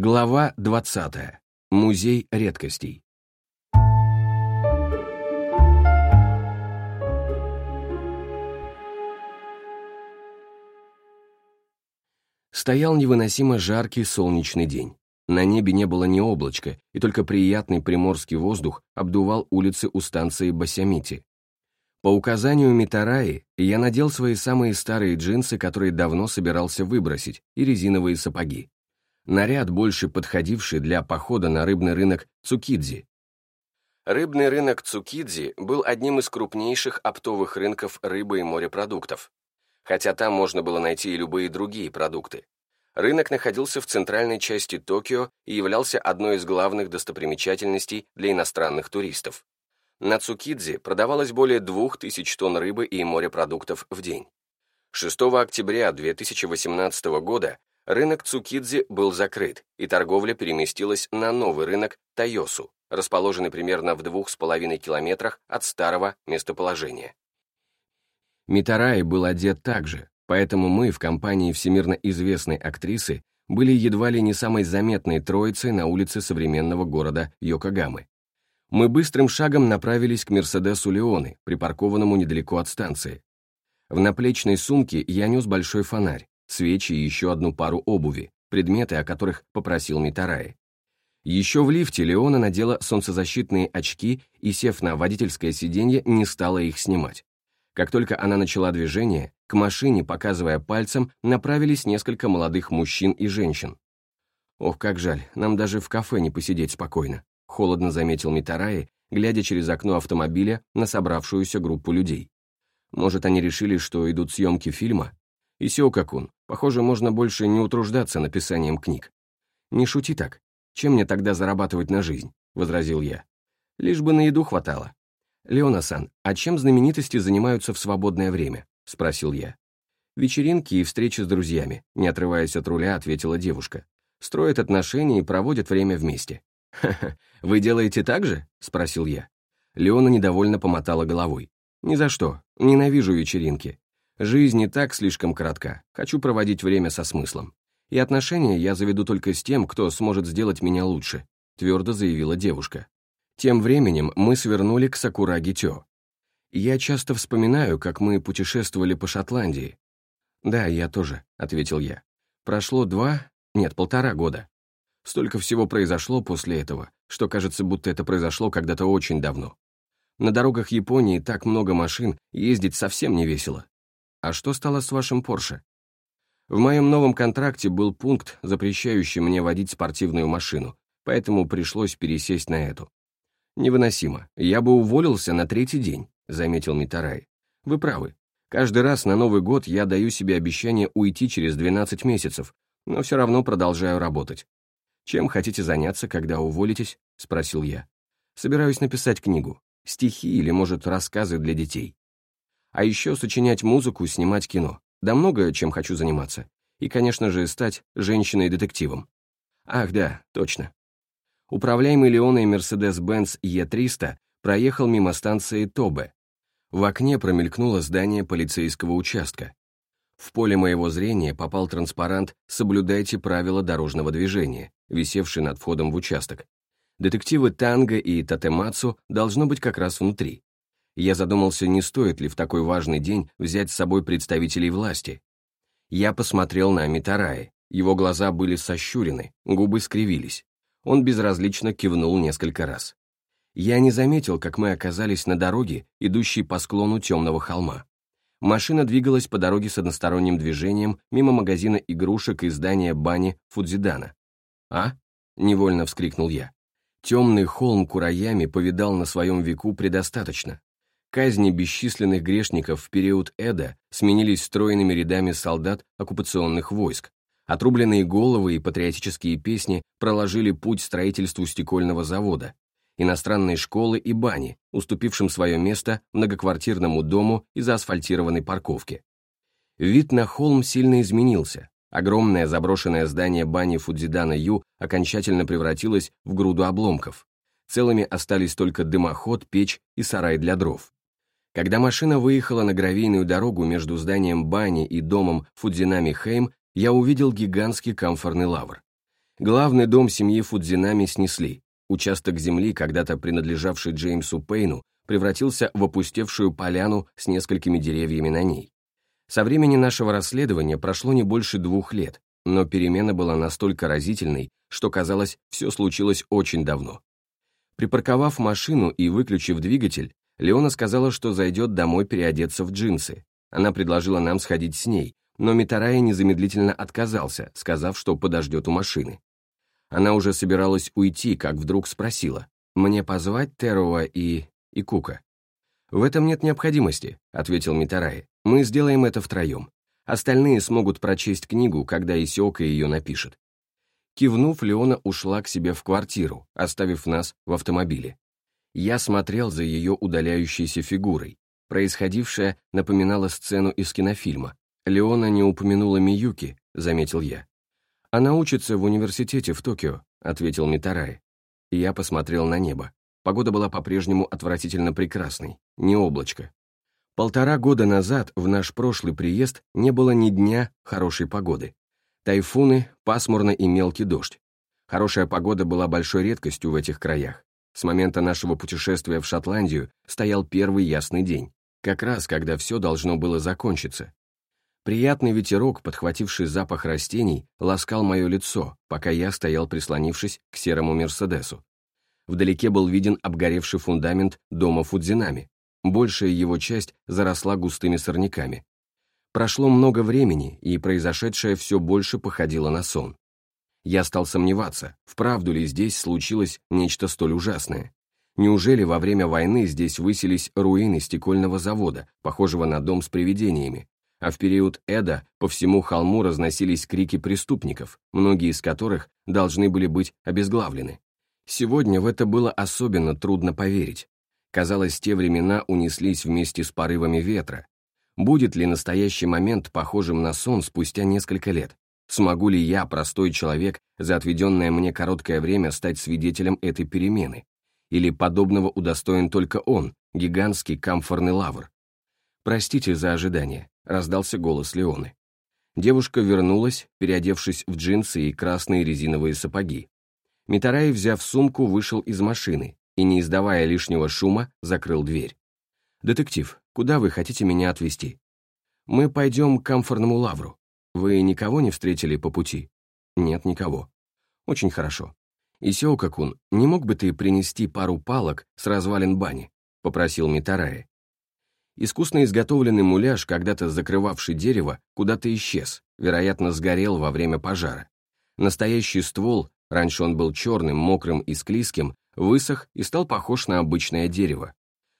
Глава 20. Музей редкостей. Стоял невыносимо жаркий солнечный день. На небе не было ни облачка, и только приятный приморский воздух обдувал улицы у станции Басямити. По указанию Митараи я надел свои самые старые джинсы, которые давно собирался выбросить, и резиновые сапоги. Наряд, больше подходивший для похода на рыбный рынок Цукидзи. Рыбный рынок Цукидзи был одним из крупнейших оптовых рынков рыбы и морепродуктов. Хотя там можно было найти и любые другие продукты. Рынок находился в центральной части Токио и являлся одной из главных достопримечательностей для иностранных туристов. На Цукидзе продавалось более 2000 тонн рыбы и морепродуктов в день. 6 октября 2018 года рынок Цукидзе был закрыт, и торговля переместилась на новый рынок Тайосу, расположенный примерно в двух с половиной километрах от старого местоположения. Митарай был одет так же, Поэтому мы в компании всемирно известной актрисы были едва ли не самой заметной троицей на улице современного города Йокогамы. Мы быстрым шагом направились к Мерседесу Леоны, припаркованному недалеко от станции. В наплечной сумке я нес большой фонарь, свечи и еще одну пару обуви, предметы, о которых попросил Митараи. Еще в лифте Леона надела солнцезащитные очки и, сев на водительское сиденье, не стала их снимать. Как только она начала движение, к машине, показывая пальцем, направились несколько молодых мужчин и женщин. «Ох, как жаль, нам даже в кафе не посидеть спокойно», холодно заметил Митараи, глядя через окно автомобиля на собравшуюся группу людей. «Может, они решили, что идут съемки фильма? И Сиокакун, похоже, можно больше не утруждаться написанием книг». «Не шути так. Чем мне тогда зарабатывать на жизнь?» — возразил я. «Лишь бы на еду хватало. «Леона-сан, а чем знаменитости занимаются в свободное время?» — спросил я. «Вечеринки и встречи с друзьями», — не отрываясь от руля, ответила девушка. «Строят отношения и проводят время вместе». «Ха-ха, вы делаете так же?» — спросил я. Леона недовольно помотала головой. «Ни за что. Ненавижу вечеринки. Жизнь не так слишком коротка. Хочу проводить время со смыслом. И отношения я заведу только с тем, кто сможет сделать меня лучше», — твердо заявила девушка. Тем временем мы свернули к Сакураги-Тё. Я часто вспоминаю, как мы путешествовали по Шотландии. «Да, я тоже», — ответил я. «Прошло два, нет, полтора года. Столько всего произошло после этого, что кажется, будто это произошло когда-то очень давно. На дорогах Японии так много машин, ездить совсем не весело. А что стало с вашим Порше? В моем новом контракте был пункт, запрещающий мне водить спортивную машину, поэтому пришлось пересесть на эту. «Невыносимо. Я бы уволился на третий день», — заметил Митарай. «Вы правы. Каждый раз на Новый год я даю себе обещание уйти через 12 месяцев, но все равно продолжаю работать. «Чем хотите заняться, когда уволитесь?» — спросил я. «Собираюсь написать книгу. Стихи или, может, рассказы для детей. А еще сочинять музыку, снимать кино. Да много чем хочу заниматься. И, конечно же, стать женщиной-детективом. Ах, да, точно. Управляемый Леоной Mercedes-Benz E300 проехал мимо станции Тобе. В окне промелькнуло здание полицейского участка. В поле моего зрения попал транспарант «Соблюдайте правила дорожного движения», висевший над входом в участок. Детективы Танго и Татемацу должно быть как раз внутри. Я задумался, не стоит ли в такой важный день взять с собой представителей власти. Я посмотрел на Митараи. Его глаза были сощурены, губы скривились. Он безразлично кивнул несколько раз. Я не заметил, как мы оказались на дороге, идущей по склону темного холма. Машина двигалась по дороге с односторонним движением мимо магазина игрушек и здания бани Фудзидана. «А?» — невольно вскрикнул я. Темный холм Кураями повидал на своем веку предостаточно. Казни бесчисленных грешников в период Эда сменились стройными рядами солдат оккупационных войск, Отрубленные головы и патриотические песни проложили путь строительству стекольного завода, иностранной школы и бани, уступившим свое место многоквартирному дому из асфальтированной парковки. Вид на холм сильно изменился. Огромное заброшенное здание бани Фудзидана-Ю окончательно превратилось в груду обломков. Целыми остались только дымоход, печь и сарай для дров. Когда машина выехала на гравийную дорогу между зданием бани и домом Фудзинами-Хейм, я увидел гигантский камфорный лавр. Главный дом семьи Фудзинами снесли. Участок земли, когда-то принадлежавший Джеймсу Пейну, превратился в опустевшую поляну с несколькими деревьями на ней. Со времени нашего расследования прошло не больше двух лет, но перемена была настолько разительной, что казалось, все случилось очень давно. Припарковав машину и выключив двигатель, Леона сказала, что зайдет домой переодеться в джинсы. Она предложила нам сходить с ней, но Митарая незамедлительно отказался, сказав, что подождет у машины. Она уже собиралась уйти, как вдруг спросила, «Мне позвать Теруа и... и Кука?» «В этом нет необходимости», — ответил Митарай. «Мы сделаем это втроем. Остальные смогут прочесть книгу, когда Исиока ее напишет». Кивнув, Леона ушла к себе в квартиру, оставив нас в автомобиле. Я смотрел за ее удаляющейся фигурой. Происходившее напоминало сцену из кинофильма. «Леона не упомянула Миюки», — заметил я. «Она учится в университете в Токио», — ответил Митарай. Я посмотрел на небо. Погода была по-прежнему отвратительно прекрасной, не облачко. Полтора года назад, в наш прошлый приезд, не было ни дня хорошей погоды. Тайфуны, пасмурно и мелкий дождь. Хорошая погода была большой редкостью в этих краях. С момента нашего путешествия в Шотландию стоял первый ясный день, как раз когда все должно было закончиться, Приятный ветерок, подхвативший запах растений, ласкал мое лицо, пока я стоял прислонившись к серому Мерседесу. Вдалеке был виден обгоревший фундамент дома Фудзинами. Большая его часть заросла густыми сорняками. Прошло много времени, и произошедшее все больше походило на сон. Я стал сомневаться, вправду ли здесь случилось нечто столь ужасное. Неужели во время войны здесь высились руины стекольного завода, похожего на дом с привидениями, а в период Эда по всему холму разносились крики преступников, многие из которых должны были быть обезглавлены. Сегодня в это было особенно трудно поверить. Казалось, те времена унеслись вместе с порывами ветра. Будет ли настоящий момент похожим на сон спустя несколько лет? Смогу ли я, простой человек, за отведенное мне короткое время стать свидетелем этой перемены? Или подобного удостоен только он, гигантский камфорный лавр? Простите за ожидание раздался голос Леоны. Девушка вернулась, переодевшись в джинсы и красные резиновые сапоги. Митарай, взяв сумку, вышел из машины и, не издавая лишнего шума, закрыл дверь. «Детектив, куда вы хотите меня отвезти?» «Мы пойдем к камфорному лавру. Вы никого не встретили по пути?» «Нет, никого». «Очень хорошо. Исиока-кун, не мог бы ты принести пару палок с развалин бани?» — попросил Митарай. Искусно изготовленный муляж, когда-то закрывавший дерево, куда-то исчез, вероятно, сгорел во время пожара. Настоящий ствол, раньше он был черным, мокрым и склизким, высох и стал похож на обычное дерево.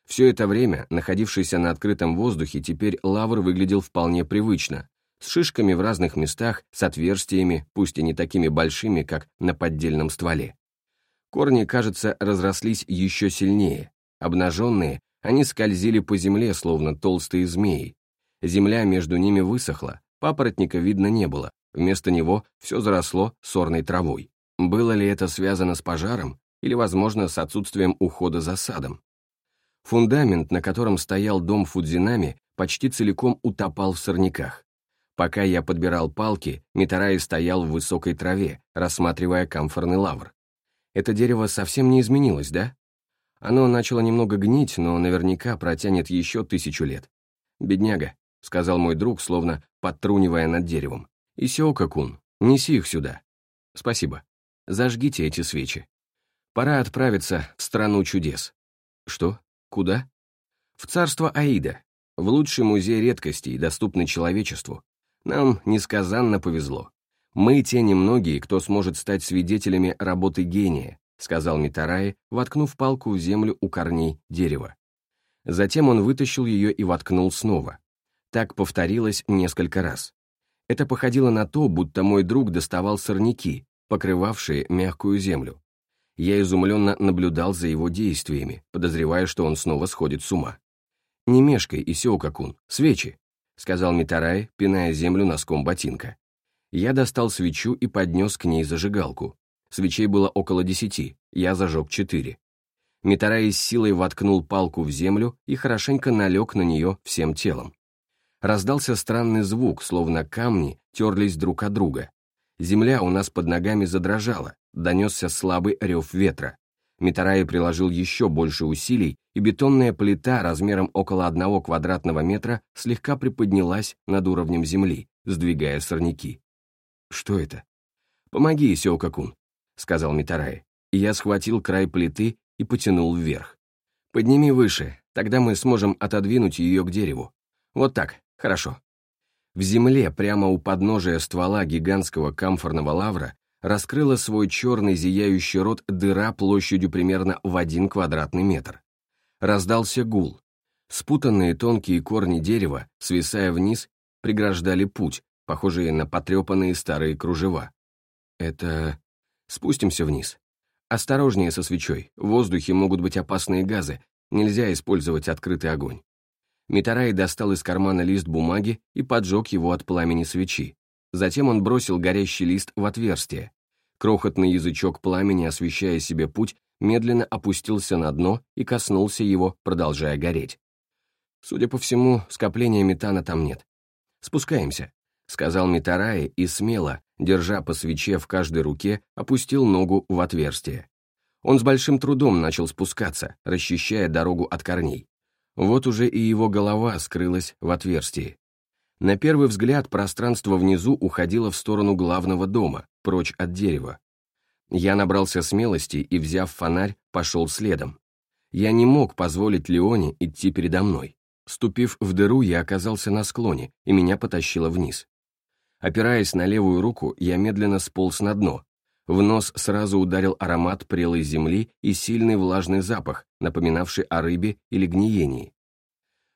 Все это время, находившийся на открытом воздухе, теперь лавр выглядел вполне привычно, с шишками в разных местах, с отверстиями, пусть и не такими большими, как на поддельном стволе. Корни, кажется, разрослись еще сильнее. Обнаженные, они скользили по земле, словно толстые змеи. Земля между ними высохла, папоротника видно не было, вместо него все заросло сорной травой. Было ли это связано с пожаром или, возможно, с отсутствием ухода за садом? Фундамент, на котором стоял дом Фудзинами, почти целиком утопал в сорняках. Пока я подбирал палки, Митараи стоял в высокой траве, рассматривая камфорный лавр. Это дерево совсем не изменилось, да? Оно начало немного гнить, но наверняка протянет еще тысячу лет. «Бедняга», — сказал мой друг, словно подтрунивая над деревом. «Исиока-кун, неси их сюда». «Спасибо. Зажгите эти свечи. Пора отправиться в страну чудес». «Что? Куда?» «В царство Аида, в лучший музей редкостей, доступный человечеству. Нам несказанно повезло. Мы те немногие, кто сможет стать свидетелями работы гения, — сказал Митарай, воткнув палку в землю у корней дерева. Затем он вытащил ее и воткнул снова. Так повторилось несколько раз. Это походило на то, будто мой друг доставал сорняки, покрывавшие мягкую землю. Я изумленно наблюдал за его действиями, подозревая, что он снова сходит с ума. «Не мешкай, Исиокакун, свечи», — сказал Митарай, пиная землю носком ботинка. Я достал свечу и поднес к ней зажигалку. Свечей было около десяти, я зажег четыре. Митарай с силой воткнул палку в землю и хорошенько налег на нее всем телом. Раздался странный звук, словно камни терлись друг от друга. Земля у нас под ногами задрожала, донесся слабый рев ветра. Митараи приложил еще больше усилий, и бетонная плита размером около одного квадратного метра слегка приподнялась над уровнем земли, сдвигая сорняки. «Что это?» «Помоги, Сеокакун», — сказал Митараи. И я схватил край плиты и потянул вверх. «Подними выше, тогда мы сможем отодвинуть ее к дереву. Вот так, хорошо». В земле, прямо у подножия ствола гигантского камфорного лавра, раскрыла свой черный зияющий рот дыра площадью примерно в один квадратный метр. Раздался гул. Спутанные тонкие корни дерева, свисая вниз, преграждали путь, похожие на потрепанные старые кружева. Это... Спустимся вниз. Осторожнее со свечой, в воздухе могут быть опасные газы, нельзя использовать открытый огонь. Митарай достал из кармана лист бумаги и поджег его от пламени свечи. Затем он бросил горящий лист в отверстие. Крохотный язычок пламени, освещая себе путь, медленно опустился на дно и коснулся его, продолжая гореть. Судя по всему, скопления метана там нет. «Спускаемся», — сказал Митараи и смело, держа по свече в каждой руке, опустил ногу в отверстие. Он с большим трудом начал спускаться, расчищая дорогу от корней. Вот уже и его голова скрылась в отверстии. На первый взгляд пространство внизу уходило в сторону главного дома, прочь от дерева. Я набрался смелости и, взяв фонарь, пошел следом. Я не мог позволить Леоне идти передо мной. Ступив в дыру, я оказался на склоне, и меня потащило вниз. Опираясь на левую руку, я медленно сполз на дно. В нос сразу ударил аромат прелой земли и сильный влажный запах, напоминавший о рыбе или гниении.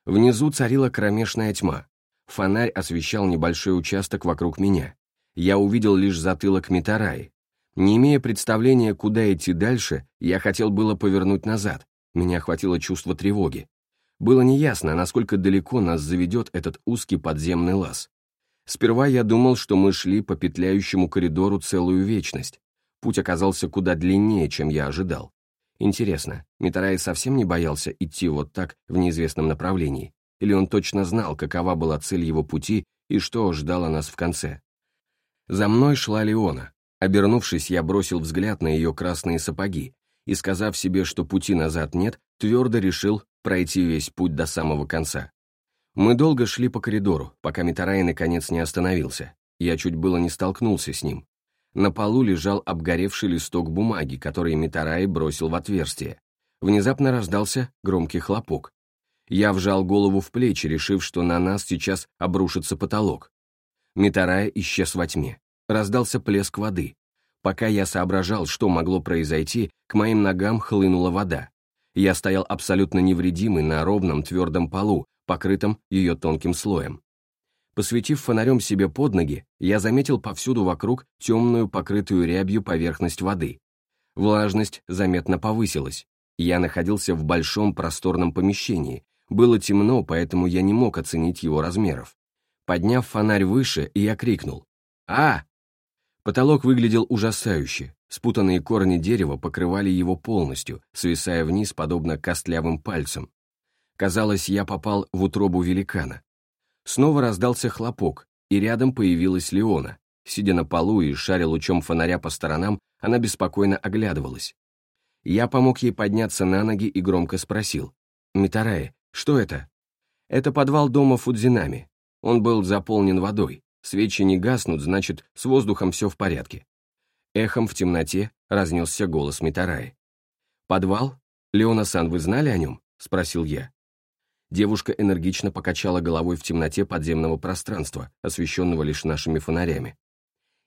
Внизу царила кромешная тьма. Фонарь освещал небольшой участок вокруг меня. Я увидел лишь затылок Митараи. Не имея представления, куда идти дальше, я хотел было повернуть назад. Меня охватило чувство тревоги. Было неясно, насколько далеко нас заведет этот узкий подземный лаз. Сперва я думал, что мы шли по петляющему коридору целую вечность. Путь оказался куда длиннее, чем я ожидал. Интересно, Митарай совсем не боялся идти вот так в неизвестном направлении? или он точно знал, какова была цель его пути и что ждало нас в конце. За мной шла Леона. Обернувшись, я бросил взгляд на ее красные сапоги и, сказав себе, что пути назад нет, твердо решил пройти весь путь до самого конца. Мы долго шли по коридору, пока Митарай наконец не остановился. Я чуть было не столкнулся с ним. На полу лежал обгоревший листок бумаги, который Митарай бросил в отверстие. Внезапно раздался громкий хлопок. Я вжал голову в плечи, решив, что на нас сейчас обрушится потолок. Митарая исчез во тьме. Раздался плеск воды. Пока я соображал, что могло произойти, к моим ногам хлынула вода. Я стоял абсолютно невредимый на ровном твердом полу, покрытом ее тонким слоем. Посветив фонарем себе под ноги, я заметил повсюду вокруг темную, покрытую рябью поверхность воды. Влажность заметно повысилась. Я находился в большом просторном помещении, было темно, поэтому я не мог оценить его размеров. Подняв фонарь выше, я крикнул «А!». Потолок выглядел ужасающе. Спутанные корни дерева покрывали его полностью, свисая вниз, подобно костлявым пальцам. Казалось, я попал в утробу великана. Снова раздался хлопок, и рядом появилась Леона. Сидя на полу и шаря лучом фонаря по сторонам, она беспокойно оглядывалась. Я помог ей подняться на ноги и громко спросил. «Митарае, что это? Это подвал дома Фудзинами. Он был заполнен водой. Свечи не гаснут, значит, с воздухом все в порядке. Эхом в темноте разнесся голос Митараи. «Подвал? Леона-сан, вы знали о нем?» — спросил я. Девушка энергично покачала головой в темноте подземного пространства, освещенного лишь нашими фонарями.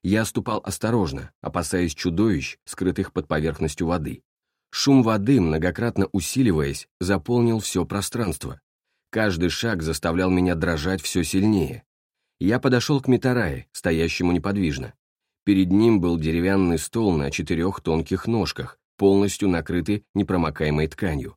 Я ступал осторожно, опасаясь чудовищ, скрытых под поверхностью воды. Шум воды, многократно усиливаясь, заполнил все пространство. Каждый шаг заставлял меня дрожать все сильнее. Я подошел к Митарае, стоящему неподвижно. Перед ним был деревянный стол на четырех тонких ножках, полностью накрытый непромокаемой тканью.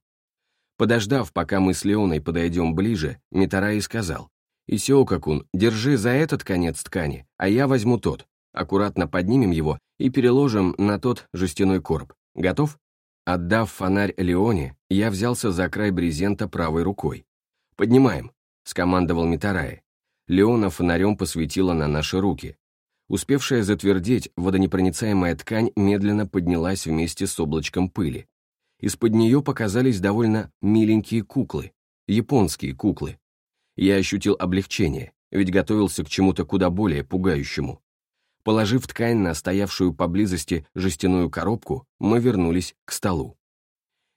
Подождав, пока мы с Леоной подойдем ближе, Митараи сказал, «Исиокакун, держи за этот конец ткани, а я возьму тот. Аккуратно поднимем его и переложим на тот жестяной короб. Готов?» Отдав фонарь Леоне, я взялся за край брезента правой рукой. «Поднимаем», — скомандовал Митарай. Леона фонарем посветила на наши руки. Успевшая затвердеть, водонепроницаемая ткань медленно поднялась вместе с облачком пыли. Из-под нее показались довольно миленькие куклы, японские куклы. Я ощутил облегчение, ведь готовился к чему-то куда более пугающему. Положив ткань на стоявшую поблизости жестяную коробку, мы вернулись к столу.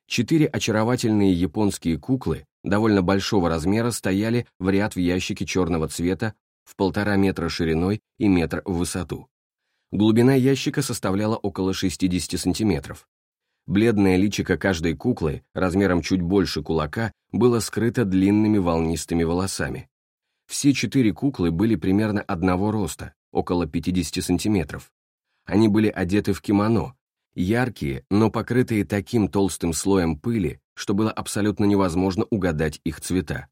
Четыре очаровательные японские куклы довольно большого размера стояли в ряд в ящике черного цвета в полтора метра шириной и метр в высоту. Глубина ящика составляла около 60 сантиметров. Бледное личико каждой куклы, размером чуть больше кулака, было скрыто длинными волнистыми волосами. Все четыре куклы были примерно одного роста, около 50 сантиметров. Они были одеты в кимоно, яркие, но покрытые таким толстым слоем пыли, что было абсолютно невозможно угадать их цвета.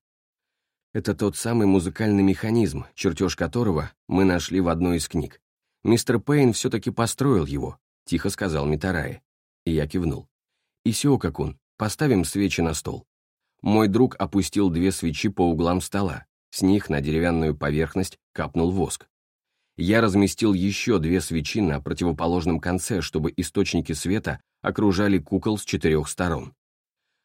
Это тот самый музыкальный механизм, чертеж которого мы нашли в одной из книг. Мистер Пейн все-таки построил его, тихо сказал Митарае. И я кивнул. Исио-какун, поставим свечи на стол. Мой друг опустил две свечи по углам стола, с них на деревянную поверхность капнул воск. Я разместил еще две свечи на противоположном конце, чтобы источники света окружали кукол с четырех сторон.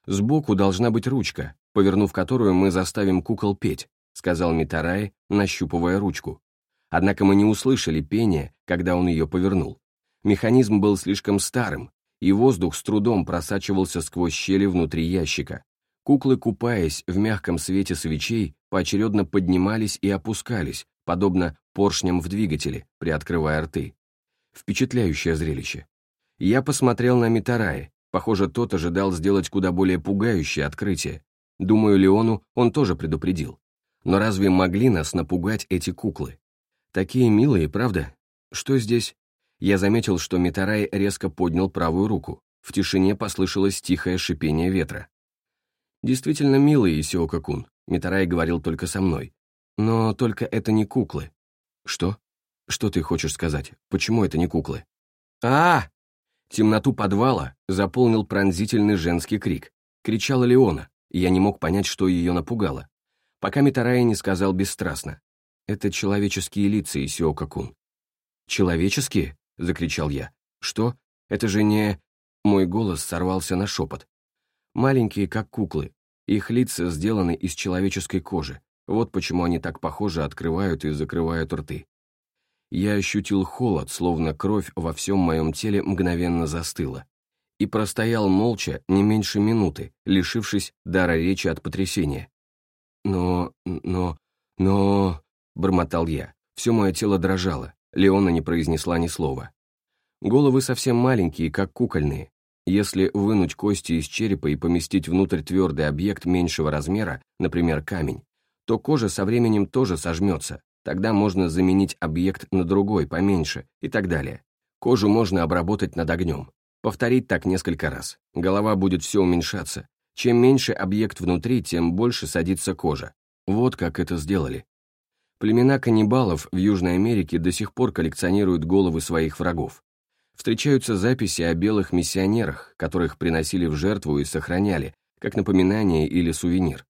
Сбоку должна быть ручка, повернув которую мы заставим кукол петь», — сказал Митарай, нащупывая ручку. Однако мы не услышали пения, когда он ее повернул. Механизм был слишком старым, и воздух с трудом просачивался сквозь щели внутри ящика. Куклы, купаясь в мягком свете свечей, поочередно поднимались и опускались, подобно поршням в двигателе, приоткрывая рты. Впечатляющее зрелище. Я посмотрел на Митарае, Похоже, тот ожидал сделать куда более пугающее открытие. Думаю, Леону он тоже предупредил. Но разве могли нас напугать эти куклы? Такие милые, правда? Что здесь? Я заметил, что Митарай резко поднял правую руку. В тишине послышалось тихое шипение ветра. «Действительно милые, Исиока-кун», — Митарай говорил только со мной. «Но только это не куклы». «Что? Что ты хочешь сказать? Почему это не куклы?» а, -а, -а Темноту подвала заполнил пронзительный женский крик. Кричала Леона, и я не мог понять, что ее напугало. Пока Митарая не сказал бесстрастно. «Это человеческие лица, Исиока-кун». «Человеческие?» — закричал я. «Что? Это же не...» Мой голос сорвался на шепот. «Маленькие, как куклы. Их лица сделаны из человеческой кожи. Вот почему они так похоже открывают и закрывают рты. Я ощутил холод, словно кровь во всем моем теле мгновенно застыла. И простоял молча не меньше минуты, лишившись дара речи от потрясения. «Но... но... но...» — бормотал я. Все мое тело дрожало, Леона не произнесла ни слова. Головы совсем маленькие, как кукольные. Если вынуть кости из черепа и поместить внутрь твердый объект меньшего размера, например, камень, то кожа со временем тоже сожмется, Тогда можно заменить объект на другой, поменьше, и так далее. Кожу можно обработать над огнем. Повторить так несколько раз. Голова будет все уменьшаться. Чем меньше объект внутри, тем больше садится кожа. Вот как это сделали. Племена каннибалов в Южной Америке до сих пор коллекционируют головы своих врагов. Встречаются записи о белых миссионерах, которых приносили в жертву и сохраняли, как напоминание или сувенир.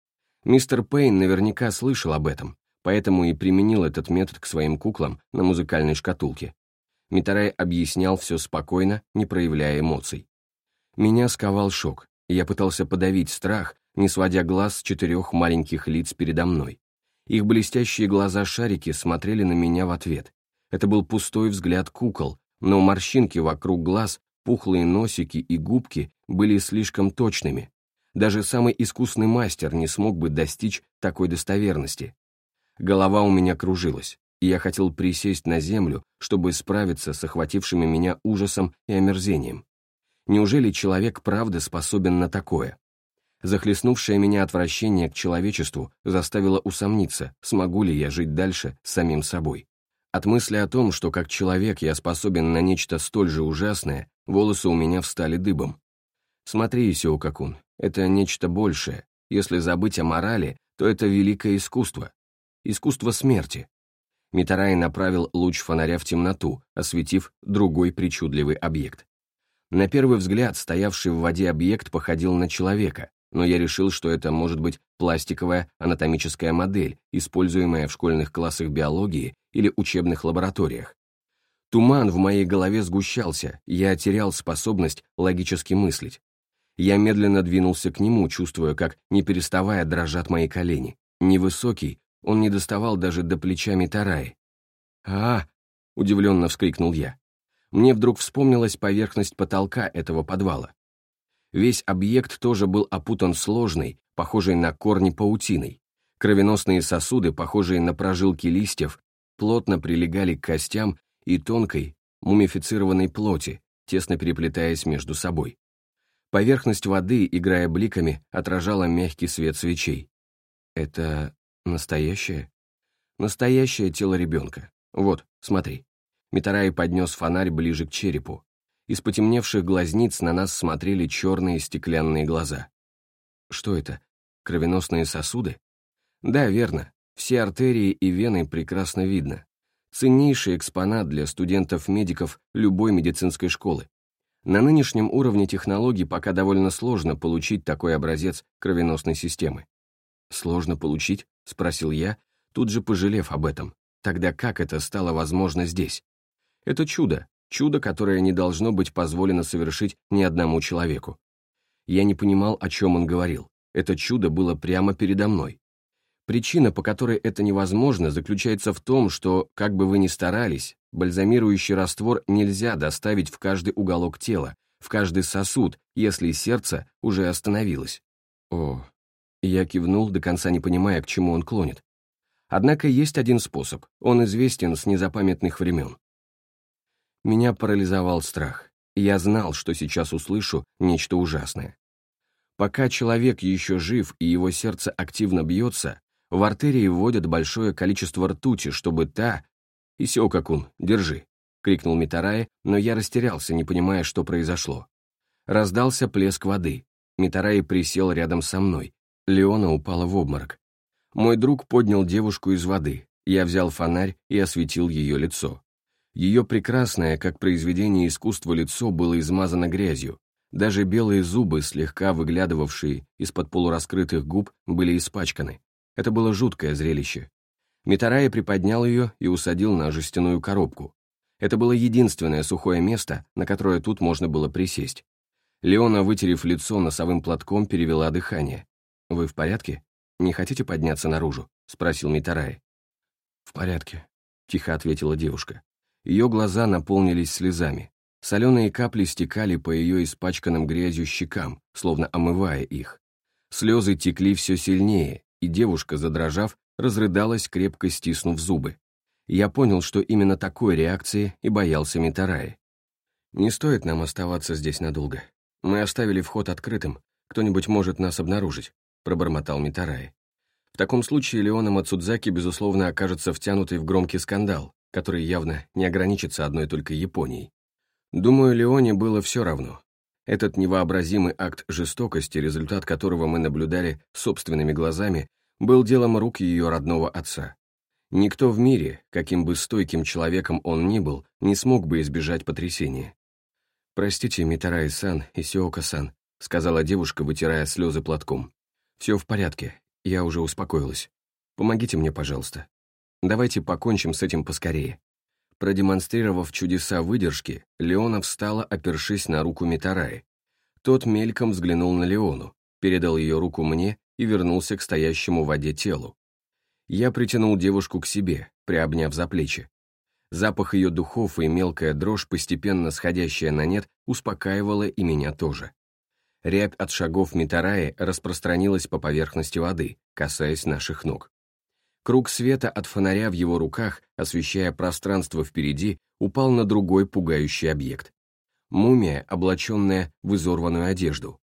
Мистер Пейн наверняка слышал об этом, поэтому и применил этот метод к своим куклам на музыкальной шкатулке. Митарай объяснял все спокойно, не проявляя эмоций. Меня сковал шок, и я пытался подавить страх, не сводя глаз с четырех маленьких лиц передо мной. Их блестящие глаза-шарики смотрели на меня в ответ. Это был пустой взгляд кукол, но морщинки вокруг глаз, пухлые носики и губки были слишком точными. Даже самый искусный мастер не смог бы достичь такой достоверности. Голова у меня кружилась, и я хотел присесть на землю, чтобы справиться с охватившими меня ужасом и омерзением. Неужели человек правда способен на такое? Захлестнувшее меня отвращение к человечеству заставило усомниться, смогу ли я жить дальше с самим собой. От мысли о том, что как человек я способен на нечто столь же ужасное, волосы у меня встали дыбом. Смотри, Исиокакун, это нечто большее. Если забыть о морали, то это великое искусство, искусство смерти. Митарай направил луч фонаря в темноту, осветив другой причудливый объект. На первый взгляд, стоявший в воде объект походил на человека, но я решил, что это может быть пластиковая анатомическая модель, используемая в школьных классах биологии или учебных лабораториях. Туман в моей голове сгущался, я терял способность логически мыслить. Я медленно двинулся к нему, чувствуя, как, не переставая, дрожат мои колени. Невысокий, он не доставал даже до плеча Митараи. а, удивленно вскрикнул я. Мне вдруг вспомнилась поверхность потолка этого подвала. Весь объект тоже был опутан сложной, похожей на корни паутиной. Кровеносные сосуды, похожие на прожилки листьев, плотно прилегали к костям и тонкой, мумифицированной плоти, тесно переплетаясь между собой. Поверхность воды, играя бликами, отражала мягкий свет свечей. Это настоящее? Настоящее тело ребенка. Вот, смотри. Митарай поднес фонарь ближе к черепу. Из потемневших глазниц на нас смотрели черные стеклянные глаза. Что это? Кровеносные сосуды? Да, верно. Все артерии и вены прекрасно видно. Ценнейший экспонат для студентов-медиков любой медицинской школы. На нынешнем уровне технологий пока довольно сложно получить такой образец кровеносной системы. «Сложно получить?» — спросил я, тут же пожалев об этом. Тогда как это стало возможно здесь? Это чудо, чудо, которое не должно быть позволено совершить ни одному человеку. Я не понимал, о чем он говорил. Это чудо было прямо передо мной. Причина, по которой это невозможно, заключается в том, что, как бы вы ни старались, бальзамирующий раствор нельзя доставить в каждый уголок тела, в каждый сосуд, если сердце уже остановилось. О, я кивнул, до конца не понимая, к чему он клонит. Однако есть один способ, он известен с незапамятных времен. Меня парализовал страх. Я знал, что сейчас услышу нечто ужасное. Пока человек еще жив и его сердце активно бьется, в артерии вводят большое количество ртути, чтобы та... «Исиокакун, держи!» — крикнул Митарае, но я растерялся, не понимая, что произошло. Раздался плеск воды. Митарае присел рядом со мной. Леона упала в обморок. Мой друг поднял девушку из воды. Я взял фонарь и осветил ее лицо. Ее прекрасное, как произведение искусства, лицо было измазано грязью. Даже белые зубы, слегка выглядывавшие из-под полураскрытых губ, были испачканы. Это было жуткое зрелище. Митарая приподнял ее и усадил на жестяную коробку. Это было единственное сухое место, на которое тут можно было присесть. Леона, вытерев лицо носовым платком, перевела дыхание. «Вы в порядке? Не хотите подняться наружу?» — спросил Митарай. «В порядке», — тихо ответила девушка. Ее глаза наполнились слезами. Соленые капли стекали по ее испачканным грязью щекам, словно омывая их. Слезы текли все сильнее, и девушка, задрожав, разрыдалась, крепко стиснув зубы. Я понял, что именно такой реакции и боялся Митараи. «Не стоит нам оставаться здесь надолго. Мы оставили вход открытым, кто-нибудь может нас обнаружить», — пробормотал Митараи. В таком случае Леона Мацудзаки, безусловно, окажется втянутой в громкий скандал, который явно не ограничится одной только Японией. Думаю, Леоне было все равно. Этот невообразимый акт жестокости, результат которого мы наблюдали собственными глазами, был делом рук ее родного отца. Никто в мире, каким бы стойким человеком он ни был, не смог бы избежать потрясения. «Простите, Митарай-сан и Сиока-сан», — сказала девушка, вытирая слезы платком. «Все в порядке, я уже успокоилась. Помогите мне, пожалуйста. Давайте покончим с этим поскорее». Продемонстрировав чудеса выдержки, Леона встала, опершись на руку Митараи. Тот мельком взглянул на Леону, передал ее руку мне и вернулся к стоящему в воде телу. Я притянул девушку к себе, приобняв за плечи. Запах ее духов и мелкая дрожь, постепенно сходящая на нет, успокаивала и меня тоже. Рябь от шагов Митараи распространилась по поверхности воды, касаясь наших ног. Круг света от фонаря в его руках, освещая пространство впереди, упал на другой пугающий объект. Мумия, облаченная в изорванную одежду.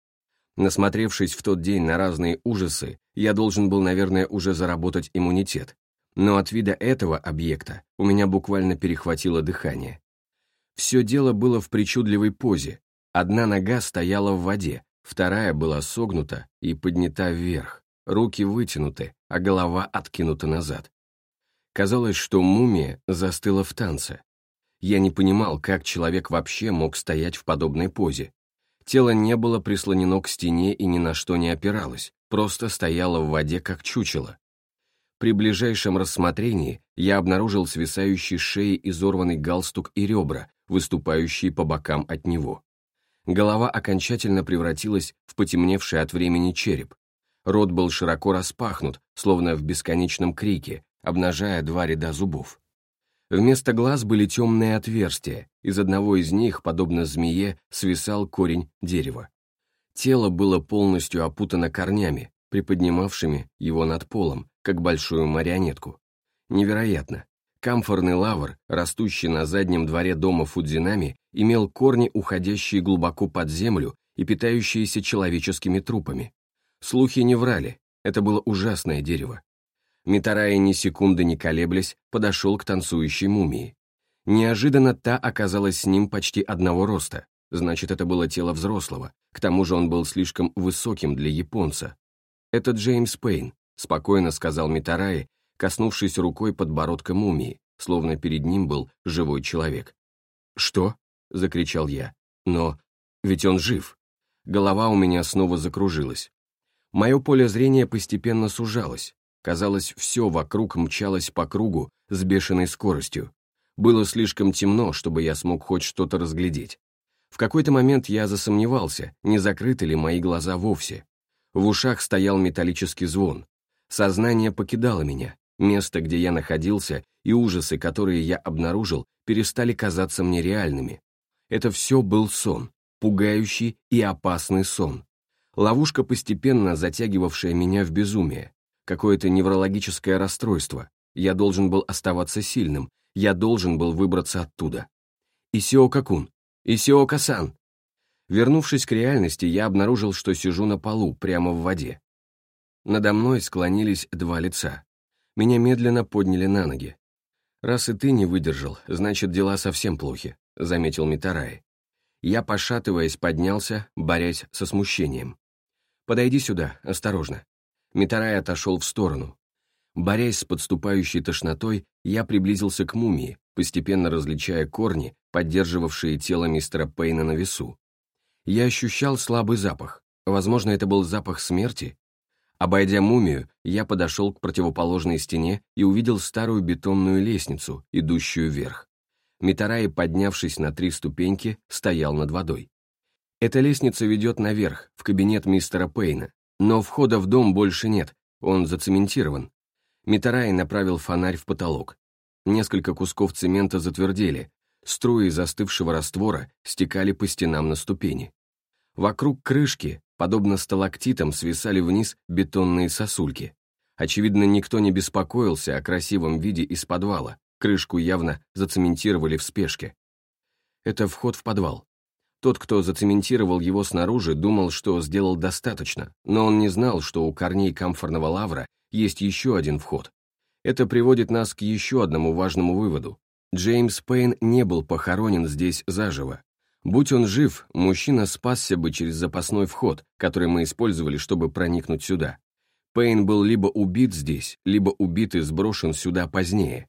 Насмотревшись в тот день на разные ужасы, я должен был, наверное, уже заработать иммунитет. Но от вида этого объекта у меня буквально перехватило дыхание. Все дело было в причудливой позе. Одна нога стояла в воде, вторая была согнута и поднята вверх руки вытянуты, а голова откинута назад. Казалось, что мумия застыла в танце. Я не понимал, как человек вообще мог стоять в подобной позе. Тело не было прислонено к стене и ни на что не опиралось, просто стояло в воде как чучело. При ближайшем рассмотрении я обнаружил свисающий с шеи изорванный галстук и ребра, выступающие по бокам от него. Голова окончательно превратилась в потемневший от времени череп. Рот был широко распахнут, словно в бесконечном крике, обнажая два ряда зубов. Вместо глаз были темные отверстия, из одного из них, подобно змее, свисал корень дерева. Тело было полностью опутано корнями, приподнимавшими его над полом, как большую марионетку. Невероятно. Камфорный лавр, растущий на заднем дворе дома Фудзинами, имел корни, уходящие глубоко под землю и питающиеся человеческими трупами. Слухи не врали, это было ужасное дерево. Митарай ни секунды не колеблясь, подошел к танцующей мумии. Неожиданно та оказалась с ним почти одного роста, значит, это было тело взрослого, к тому же он был слишком высоким для японца. «Это Джеймс Пейн», — спокойно сказал Митараи, коснувшись рукой подбородка мумии, словно перед ним был живой человек. «Что?» — закричал я. «Но ведь он жив». Голова у меня снова закружилась. Мое поле зрения постепенно сужалось. Казалось, все вокруг мчалось по кругу с бешеной скоростью. Было слишком темно, чтобы я смог хоть что-то разглядеть. В какой-то момент я засомневался, не закрыты ли мои глаза вовсе. В ушах стоял металлический звон. Сознание покидало меня. Место, где я находился, и ужасы, которые я обнаружил, перестали казаться мне реальными. Это все был сон, пугающий и опасный сон. Ловушка, постепенно затягивавшая меня в безумие какое-то неврологическое расстройство. Я должен был оставаться сильным, я должен был выбраться оттуда. Исио-какун! Исио-касан! Вернувшись к реальности, я обнаружил, что сижу на полу, прямо в воде. Надо мной склонились два лица. Меня медленно подняли на ноги. «Раз и ты не выдержал, значит, дела совсем плохи», — заметил Митарай. Я, пошатываясь, поднялся, борясь со смущением. «Подойди сюда, осторожно». Митарай отошел в сторону. Борясь с подступающей тошнотой, я приблизился к мумии, постепенно различая корни, поддерживавшие тело мистера Пейна на весу. Я ощущал слабый запах. Возможно, это был запах смерти? Обойдя мумию, я подошел к противоположной стене и увидел старую бетонную лестницу, идущую вверх. Митарай, поднявшись на три ступеньки, стоял над водой. Эта лестница ведет наверх, в кабинет мистера Пейна, но входа в дом больше нет, он зацементирован. Митарай направил фонарь в потолок. Несколько кусков цемента затвердели, струи застывшего раствора стекали по стенам на ступени. Вокруг крышки, подобно сталактитам, свисали вниз бетонные сосульки. Очевидно, никто не беспокоился о красивом виде из подвала, крышку явно зацементировали в спешке. Это вход в подвал. Тот, кто зацементировал его снаружи, думал, что сделал достаточно, но он не знал, что у корней камфорного лавра есть еще один вход. Это приводит нас к еще одному важному выводу. Джеймс Пейн не был похоронен здесь заживо. Будь он жив, мужчина спасся бы через запасной вход, который мы использовали, чтобы проникнуть сюда. Пейн был либо убит здесь, либо убит и сброшен сюда позднее.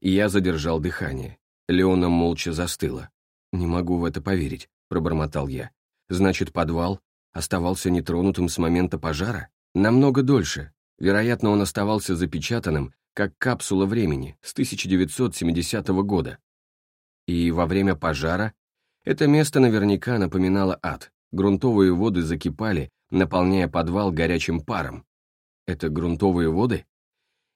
И я задержал дыхание. Леона молча застыла. «Не могу в это поверить», — пробормотал я. «Значит, подвал оставался нетронутым с момента пожара? Намного дольше. Вероятно, он оставался запечатанным, как капсула времени с 1970 года. И во время пожара это место наверняка напоминало ад. Грунтовые воды закипали, наполняя подвал горячим паром. Это грунтовые воды?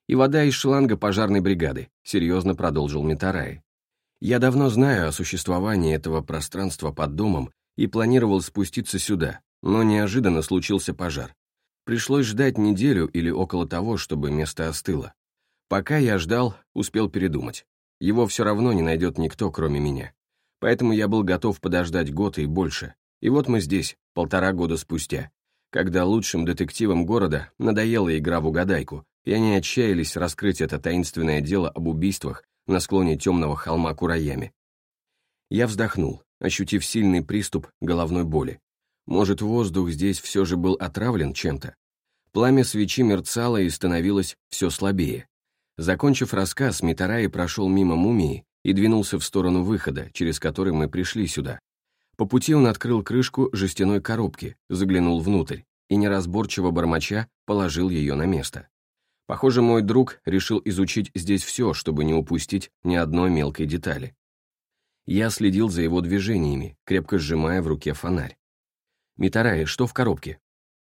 И вода из шланга пожарной бригады, серьезно продолжил Митарай. Я давно знаю о существовании этого пространства под домом и планировал спуститься сюда, но неожиданно случился пожар. Пришлось ждать неделю или около того, чтобы место остыло. Пока я ждал, успел передумать. Его все равно не найдет никто, кроме меня. Поэтому я был готов подождать год и больше. И вот мы здесь, полтора года спустя, когда лучшим детективам города надоела игра в угадайку, и они отчаялись раскрыть это таинственное дело об убийствах на склоне темного холма Кураями. Я вздохнул, ощутив сильный приступ головной боли. Может, воздух здесь все же был отравлен чем-то? Пламя свечи мерцало и становилось все слабее. Закончив рассказ, Митараи прошел мимо мумии и двинулся в сторону выхода, через который мы пришли сюда. По пути он открыл крышку жестяной коробки, заглянул внутрь и, неразборчиво бормоча, положил ее на место. Похоже, мой друг решил изучить здесь все, чтобы не упустить ни одной мелкой детали. Я следил за его движениями, крепко сжимая в руке фонарь. «Митарай, что в коробке?»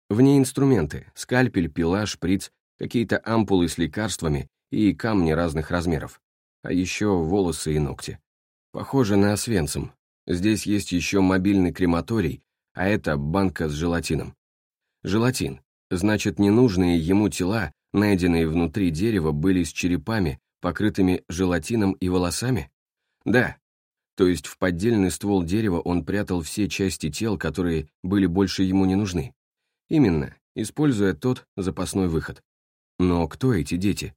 В ней инструменты, скальпель, пила, шприц, какие-то ампулы с лекарствами и камни разных размеров. А еще волосы и ногти. Похоже на освенцим. Здесь есть еще мобильный крематорий, а это банка с желатином. Желатин. Значит, ненужные ему тела, найденные внутри дерева, были с черепами, покрытыми желатином и волосами? Да, то есть в поддельный ствол дерева он прятал все части тел, которые были больше ему не нужны. Именно, используя тот запасной выход. Но кто эти дети?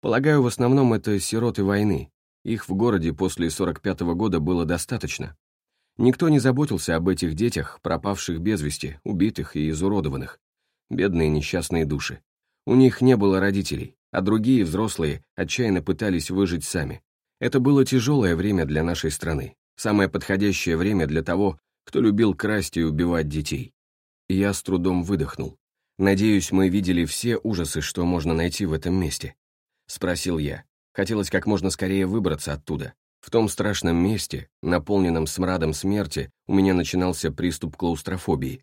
Полагаю, в основном это сироты войны. Их в городе после 45-го года было достаточно. Никто не заботился об этих детях, пропавших без вести, убитых и изуродованных. Бедные несчастные души. У них не было родителей, а другие взрослые отчаянно пытались выжить сами. Это было тяжелое время для нашей страны, самое подходящее время для того, кто любил красть и убивать детей. я с трудом выдохнул. «Надеюсь, мы видели все ужасы, что можно найти в этом месте?» Спросил я. Хотелось как можно скорее выбраться оттуда. В том страшном месте, наполненном смрадом смерти, у меня начинался приступ клаустрофобии.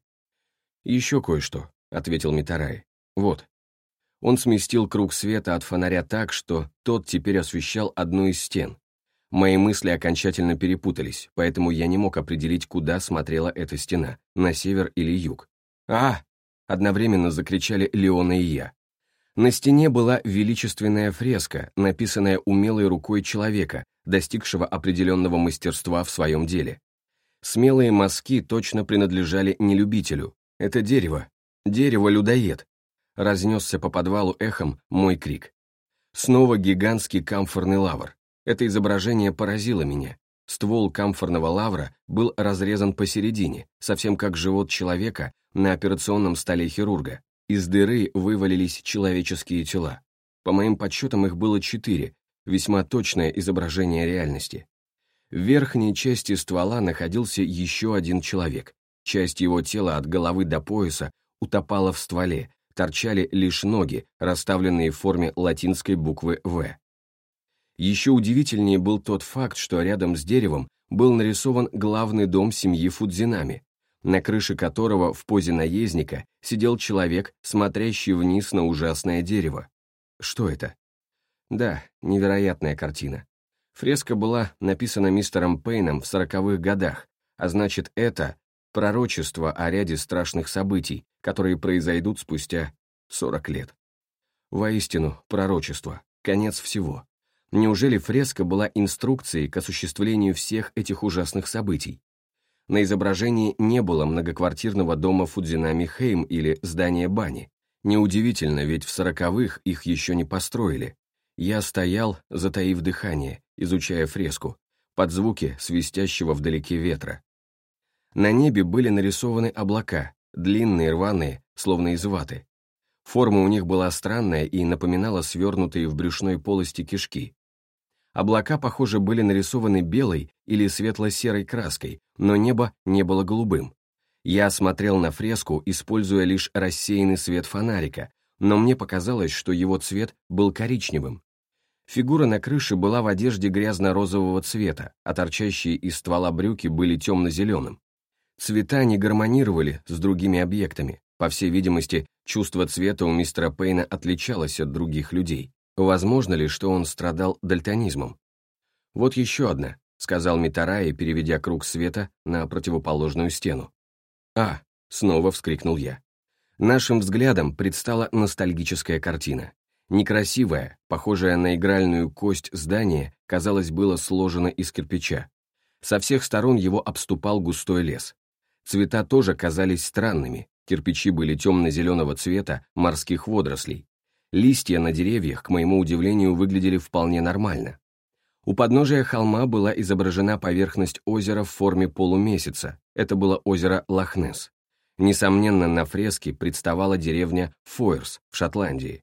«Еще кое-что», — ответил Митарай. «Вот, он сместил круг света от фонаря так, что тот теперь освещал одну из стен. Мои мысли окончательно перепутались, поэтому я не мог определить, куда смотрела эта стена, на север или юг. «А!» — одновременно закричали Леона и я. На стене была величественная фреска, написанная умелой рукой человека, достигшего определенного мастерства в своем деле. Смелые мазки точно принадлежали не любителю. Это дерево. Дерево-людоед, разнесся по подвалу эхом мой крик. Снова гигантский камфорный лавр. Это изображение поразило меня. Ствол камфорного лавра был разрезан посередине, совсем как живот человека на операционном столе хирурга. Из дыры вывалились человеческие тела. По моим подсчетам их было четыре, весьма точное изображение реальности. В верхней части ствола находился еще один человек. Часть его тела от головы до пояса утопала в стволе, торчали лишь ноги, расставленные в форме латинской буквы «В». Еще удивительнее был тот факт, что рядом с деревом был нарисован главный дом семьи Фудзинами, на крыше которого в позе наездника сидел человек, смотрящий вниз на ужасное дерево. Что это? Да, невероятная картина. Фреска была написана мистером Пейном в сороковых годах, а значит, это пророчество о ряде страшных событий, которые произойдут спустя 40 лет. Воистину, пророчество, конец всего. Неужели фреска была инструкцией к осуществлению всех этих ужасных событий? На изображении не было многоквартирного дома Фудзинами Хейм или здания бани. Неудивительно, ведь в сороковых их еще не построили. Я стоял, затаив дыхание, изучая фреску, под звуки свистящего вдалеке ветра. На небе были нарисованы облака, длинные, рваные, словно из ваты. Форма у них была странная и напоминала свернутые в брюшной полости кишки. Облака, похоже, были нарисованы белой или светло-серой краской, но небо не было голубым. Я смотрел на фреску, используя лишь рассеянный свет фонарика, но мне показалось, что его цвет был коричневым. Фигура на крыше была в одежде грязно-розового цвета, а торчащие из ствола брюки были темно-зеленым. Цвета не гармонировали с другими объектами. По всей видимости, чувство цвета у мистера Пейна отличалось от других людей. Возможно ли, что он страдал дальтонизмом? «Вот еще одна», — сказал Митараи, переведя круг света на противоположную стену. «А!» — снова вскрикнул я. Нашим взглядом предстала ностальгическая картина. Некрасивое, похожее на игральную кость здание, казалось, было сложено из кирпича. Со всех сторон его обступал густой лес. Цвета тоже казались странными. Кирпичи были темно-зеленого цвета морских водорослей. Листья на деревьях, к моему удивлению, выглядели вполне нормально. У подножия холма была изображена поверхность озера в форме полумесяца. Это было озеро Лохнес. Несомненно, на фреске представала деревня Фойерс в Шотландии.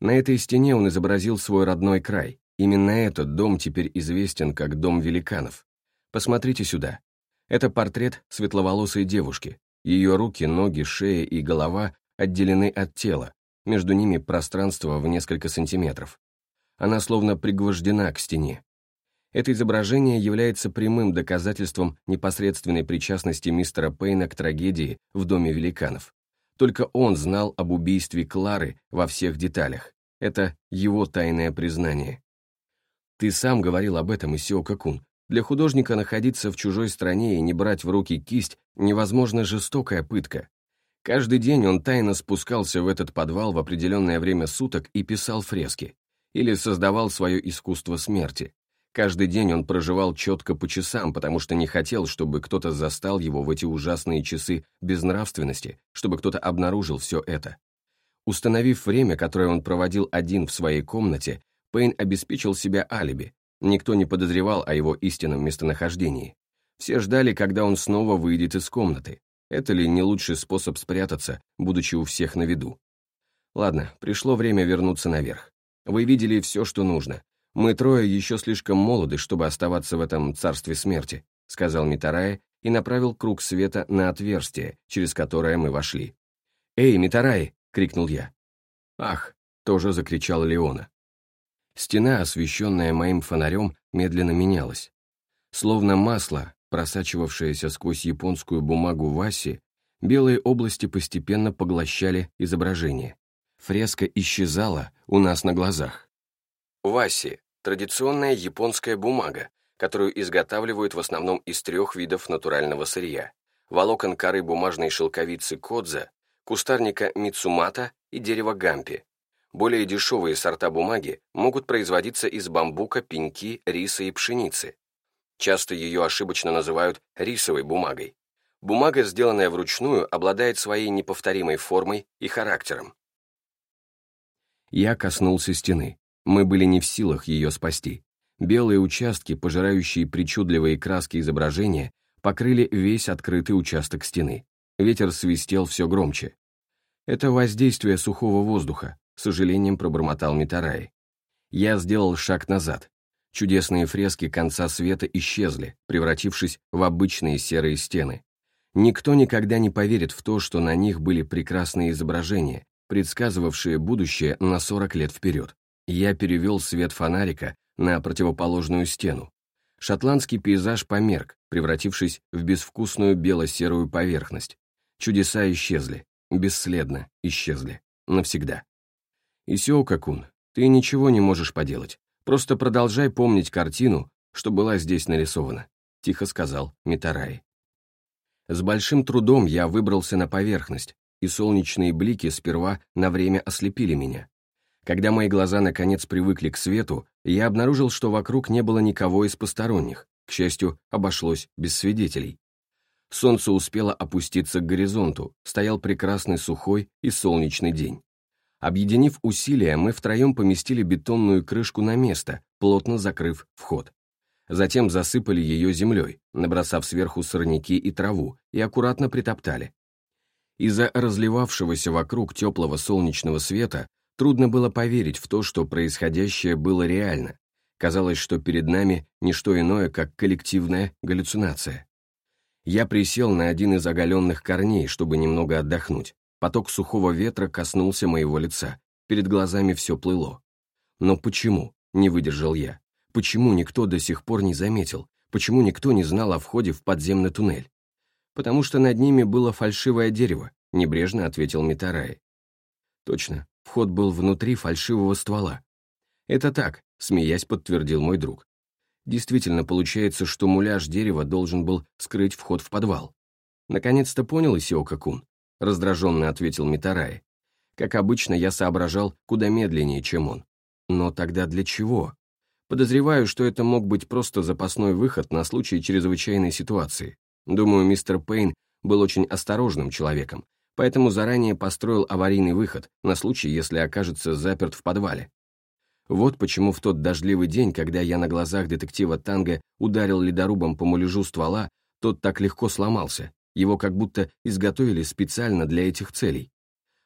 На этой стене он изобразил свой родной край. Именно этот дом теперь известен как Дом великанов. Посмотрите сюда. Это портрет светловолосой девушки. Ее руки, ноги, шея и голова отделены от тела. Между ними пространство в несколько сантиметров. Она словно пригвождена к стене. Это изображение является прямым доказательством непосредственной причастности мистера Пейна к трагедии в Доме великанов. Только он знал об убийстве Клары во всех деталях. Это его тайное признание. Ты сам говорил об этом, Исиока Кун. Для художника находиться в чужой стране и не брать в руки кисть невозможно жестокая пытка. Каждый день он тайно спускался в этот подвал в определенное время суток и писал фрески. Или создавал свое искусство смерти. Каждый день он проживал четко по часам, потому что не хотел, чтобы кто-то застал его в эти ужасные часы безнравственности, чтобы кто-то обнаружил все это. Установив время, которое он проводил один в своей комнате, Пейн обеспечил себя алиби. Никто не подозревал о его истинном местонахождении. Все ждали, когда он снова выйдет из комнаты. Это ли не лучший способ спрятаться, будучи у всех на виду? Ладно, пришло время вернуться наверх. Вы видели все, что нужно. «Мы трое еще слишком молоды, чтобы оставаться в этом царстве смерти», сказал Митарая и направил круг света на отверстие, через которое мы вошли. «Эй, Митарай!» — крикнул я. «Ах!» — тоже закричал Леона. Стена, освещенная моим фонарем, медленно менялась. Словно масло, просачивавшееся сквозь японскую бумагу Васи, белые области постепенно поглощали изображение. Фреска исчезала у нас на глазах. Васи традиционная японская бумага, которую изготавливают в основном из трех видов натурального сырья – волокон коры бумажной шелковицы кодза, кустарника мицумата и дерева гампи. Более дешевые сорта бумаги могут производиться из бамбука, пеньки, риса и пшеницы. Часто ее ошибочно называют рисовой бумагой. Бумага, сделанная вручную, обладает своей неповторимой формой и характером. Я коснулся стены. Мы были не в силах ее спасти. Белые участки, пожирающие причудливые краски изображения, покрыли весь открытый участок стены. Ветер свистел все громче. «Это воздействие сухого воздуха», — сожалением пробормотал Митарай. Я сделал шаг назад. Чудесные фрески конца света исчезли, превратившись в обычные серые стены. Никто никогда не поверит в то, что на них были прекрасные изображения, предсказывавшие будущее на 40 лет вперед. Я перевел свет фонарика на противоположную стену. Шотландский пейзаж померк, превратившись в безвкусную бело-серую поверхность. Чудеса исчезли, бесследно исчезли, навсегда. Исиока-кун, ты ничего не можешь поделать. Просто продолжай помнить картину, что была здесь нарисована», — тихо сказал Митарай. С большим трудом я выбрался на поверхность, и солнечные блики сперва на время ослепили меня. Когда мои глаза наконец привыкли к свету, я обнаружил, что вокруг не было никого из посторонних, к счастью, обошлось без свидетелей. Солнце успело опуститься к горизонту, стоял прекрасный сухой и солнечный день. Объединив усилия, мы втроем поместили бетонную крышку на место, плотно закрыв вход. Затем засыпали ее землей, набросав сверху сорняки и траву, и аккуратно притоптали. Из-за разливавшегося вокруг теплого солнечного света Трудно было поверить в то, что происходящее было реально. Казалось, что перед нами не что иное, как коллективная галлюцинация. Я присел на один из оголенных корней, чтобы немного отдохнуть. Поток сухого ветра коснулся моего лица. Перед глазами все плыло. Но почему? Не выдержал я. Почему никто до сих пор не заметил? Почему никто не знал о входе в подземный туннель? Потому что над ними было фальшивое дерево, небрежно ответил Митарай. Точно, Вход был внутри фальшивого ствола. «Это так», — смеясь подтвердил мой друг. Действительно, получается, что муляж дерева должен был скрыть вход в подвал. «Наконец-то понял Исиока-кун», — раздраженно ответил Митарай. Как обычно, я соображал куда медленнее, чем он. Но тогда для чего? Подозреваю, что это мог быть просто запасной выход на случай чрезвычайной ситуации. Думаю, мистер Пейн был очень осторожным человеком, поэтому заранее построил аварийный выход на случай, если окажется заперт в подвале. Вот почему в тот дождливый день, когда я на глазах детектива Танго ударил ледорубом по муляжу ствола, тот так легко сломался, его как будто изготовили специально для этих целей.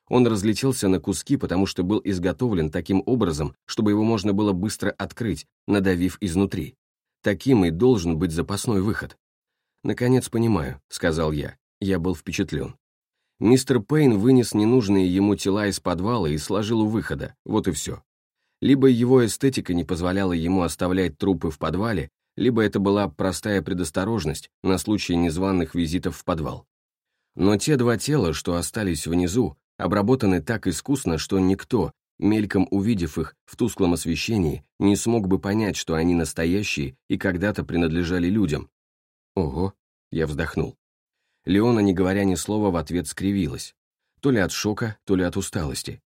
Он разлетелся на куски, потому что был изготовлен таким образом, чтобы его можно было быстро открыть, надавив изнутри. Таким и должен быть запасной выход. «Наконец понимаю», — сказал я. Я был впечатлен. Мистер Пейн вынес ненужные ему тела из подвала и сложил у выхода, вот и все. Либо его эстетика не позволяла ему оставлять трупы в подвале, либо это была простая предосторожность на случай незваных визитов в подвал. Но те два тела, что остались внизу, обработаны так искусно, что никто, мельком увидев их в тусклом освещении, не смог бы понять, что они настоящие и когда-то принадлежали людям. Ого, я вздохнул. Леона, не говоря ни слова, в ответ скривилась. То ли от шока, то ли от усталости.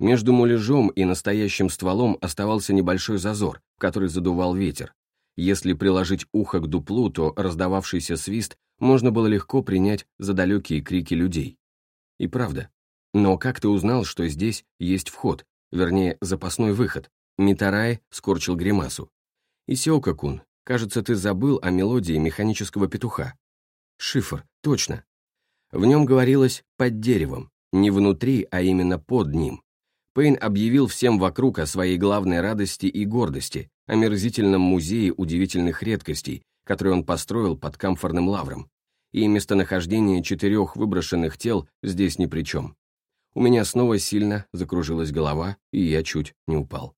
Между муляжом и настоящим стволом оставался небольшой зазор, в который задувал ветер. Если приложить ухо к дуплу, то раздававшийся свист можно было легко принять за далекие крики людей. И правда. Но как ты узнал, что здесь есть вход, вернее, запасной выход? Митарай скорчил гримасу. Исиока-кун, кажется, ты забыл о мелодии механического петуха. Шифр, точно. В нем говорилось «под деревом», не внутри, а именно под ним. Пейн объявил всем вокруг о своей главной радости и гордости, о мерзительном музее удивительных редкостей, который он построил под камфорным лавром. И местонахождение четырех выброшенных тел здесь ни при чем. У меня снова сильно закружилась голова, и я чуть не упал.